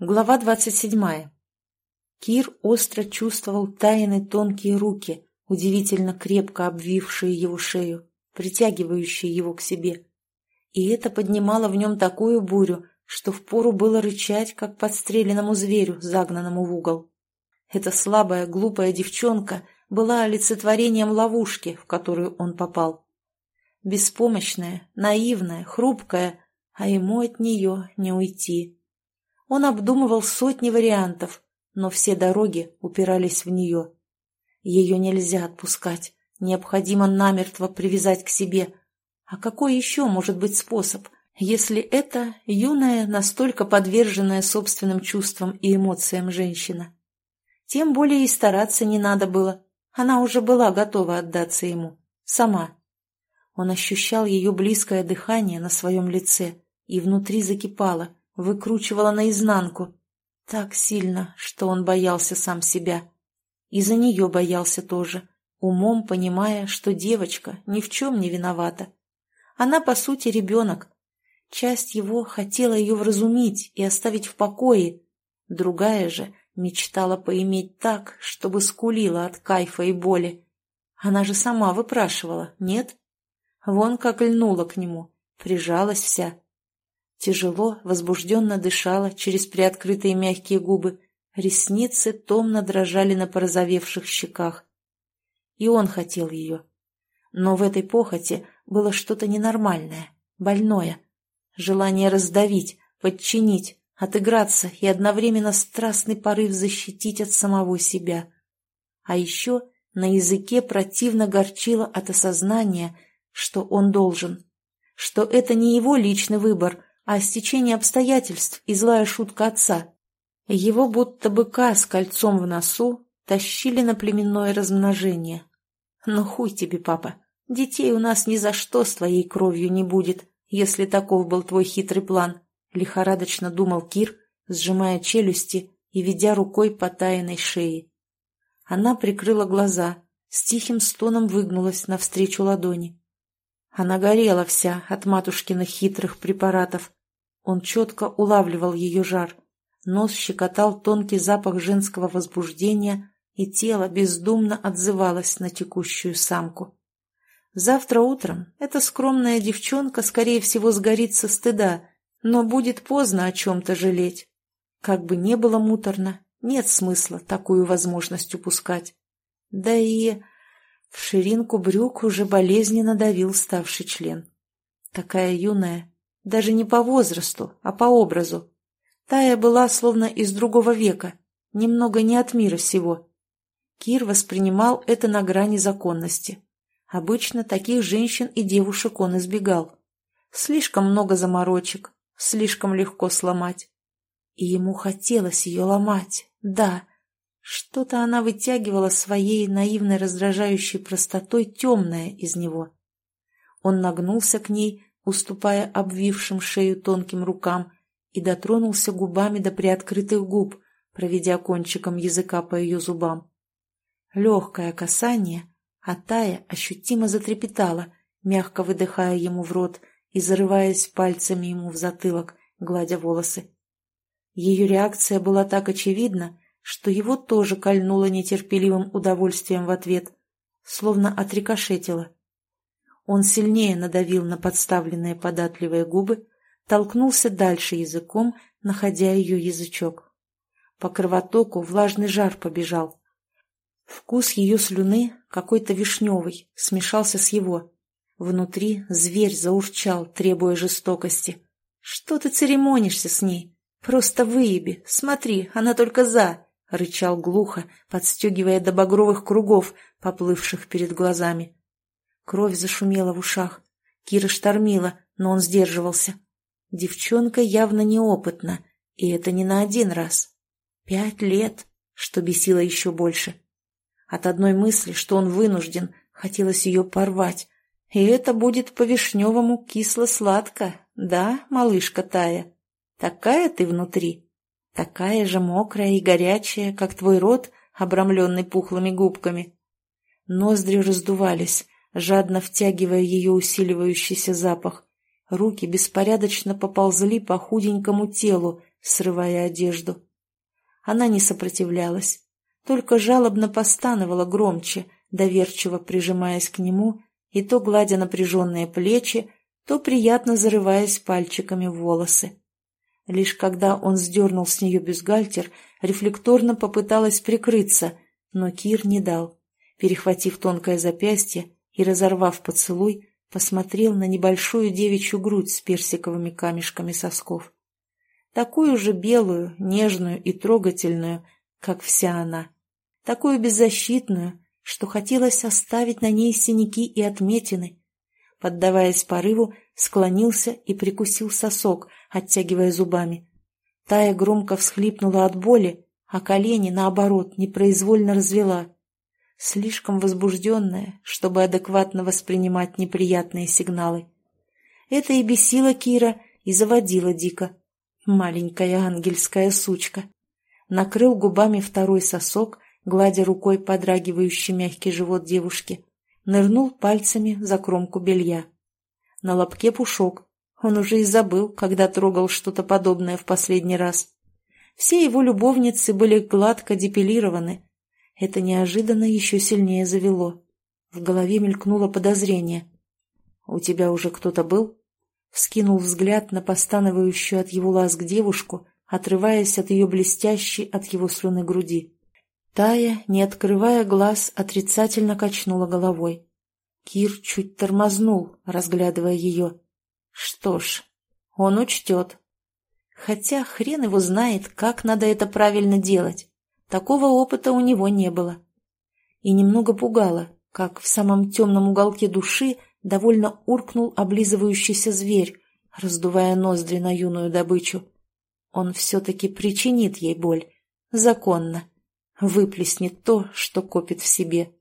Глава двадцать седьмая. Кир остро чувствовал тайны тонкие руки, удивительно крепко обвившие его шею, притягивающие его к себе. И это поднимало в нем такую бурю, что впору было рычать, как подстреленному зверю, загнанному в угол. Эта слабая, глупая девчонка была олицетворением ловушки, в которую он попал. Беспомощная, наивная, хрупкая, а ему от нее не уйти. Он обдумывал сотни вариантов, но все дороги упирались в нее. Ее нельзя отпускать, необходимо намертво привязать к себе. А какой еще может быть способ, если это юная, настолько подверженная собственным чувствам и эмоциям женщина? Тем более и стараться не надо было. Она уже была готова отдаться ему. Сама. Он ощущал ее близкое дыхание на своем лице, и внутри закипало, выкручивала наизнанку. Так сильно, что он боялся сам себя. И за нее боялся тоже, умом понимая, что девочка ни в чем не виновата. Она, по сути, ребенок. Часть его хотела ее вразумить и оставить в покое, другая же мечтала поиметь так, чтобы скулила от кайфа и боли. Она же сама выпрашивала, нет? Вон как льнула к нему, прижалась вся. Тяжело, возбужденно дышала через приоткрытые мягкие губы, ресницы томно дрожали на порозовевших щеках. И он хотел ее. Но в этой похоти было что-то ненормальное, больное. Желание раздавить, подчинить, отыграться и одновременно страстный порыв защитить от самого себя. А еще на языке противно горчило от осознания, что он должен, что это не его личный выбор, а стечение обстоятельств и злая шутка отца. Его будто быка с кольцом в носу тащили на племенное размножение. Но хуй тебе, папа, детей у нас ни за что с твоей кровью не будет, если таков был твой хитрый план, — лихорадочно думал Кир, сжимая челюсти и ведя рукой по тайной шее. Она прикрыла глаза, с тихим стоном выгнулась навстречу ладони. Она горела вся от матушкиных хитрых препаратов, он четко улавливал ее жар. Нос щекотал тонкий запах женского возбуждения, и тело бездумно отзывалось на текущую самку. Завтра утром эта скромная девчонка, скорее всего, сгорит со стыда, но будет поздно о чем-то жалеть. Как бы не было муторно, нет смысла такую возможность упускать. Да и в ширинку брюк уже болезненно давил ставший член. Такая юная, даже не по возрасту, а по образу. Тая была словно из другого века, немного не от мира сего. Кир воспринимал это на грани законности. Обычно таких женщин и девушек он избегал. Слишком много заморочек, слишком легко сломать. И ему хотелось ее ломать, да. Что-то она вытягивала своей наивной раздражающей простотой темное из него. Он нагнулся к ней, уступая обвившим шею тонким рукам, и дотронулся губами до приоткрытых губ, проведя кончиком языка по ее зубам. Легкое касание, а Тая ощутимо затрепетала, мягко выдыхая ему в рот и зарываясь пальцами ему в затылок, гладя волосы. Ее реакция была так очевидна, что его тоже кольнуло нетерпеливым удовольствием в ответ, словно отрикошетило. Он сильнее надавил на подставленные податливые губы, толкнулся дальше языком, находя ее язычок. По кровотоку влажный жар побежал. Вкус ее слюны, какой-то вишневый, смешался с его. Внутри зверь заурчал, требуя жестокости. «Что ты церемонишься с ней? Просто выеби, смотри, она только за!» — рычал глухо, подстегивая до багровых кругов, поплывших перед глазами. Кровь зашумела в ушах. Кира штормила, но он сдерживался. Девчонка явно неопытна, и это не на один раз. Пять лет, что бесило еще больше. От одной мысли, что он вынужден, хотелось ее порвать. И это будет по-вишневому кисло-сладко, да, малышка Тая? Такая ты внутри, такая же мокрая и горячая, как твой рот, обрамленный пухлыми губками. Ноздри раздувались, жадно втягивая ее усиливающийся запах. Руки беспорядочно поползли по худенькому телу, срывая одежду. Она не сопротивлялась, только жалобно постановала громче, доверчиво прижимаясь к нему и то гладя напряженные плечи, то приятно зарываясь пальчиками в волосы. Лишь когда он сдернул с нее бюстгальтер, рефлекторно попыталась прикрыться, но Кир не дал. Перехватив тонкое запястье и разорвав поцелуй, посмотрел на небольшую девичью грудь с персиковыми камешками сосков. Такую же белую, нежную и трогательную, как вся она. Такую беззащитную, что хотелось оставить на ней синяки и отметины. Поддаваясь порыву, склонился и прикусил сосок, оттягивая зубами. Тая громко всхлипнула от боли, а колени, наоборот, непроизвольно развела слишком возбужденная, чтобы адекватно воспринимать неприятные сигналы. Это и бесило Кира, и заводило дико. Маленькая ангельская сучка. Накрыл губами второй сосок, гладя рукой подрагивающий мягкий живот девушки. Нырнул пальцами за кромку белья. На лобке пушок. Он уже и забыл, когда трогал что-то подобное в последний раз. Все его любовницы были гладко депилированы, это неожиданно еще сильнее завело. В голове мелькнуло подозрение. «У тебя уже кто-то был?» Вскинул взгляд на постановающую от его ласк девушку, отрываясь от ее блестящей от его слюны груди. Тая, не открывая глаз, отрицательно качнула головой. Кир чуть тормознул, разглядывая ее. Что ж, он учтет. Хотя хрен его знает, как надо это правильно делать. Такого опыта у него не было. И немного пугало, как в самом темном уголке души довольно уркнул облизывающийся зверь, раздувая ноздри на юную добычу. Он все-таки причинит ей боль. Законно. Выплеснет то, что копит в себе.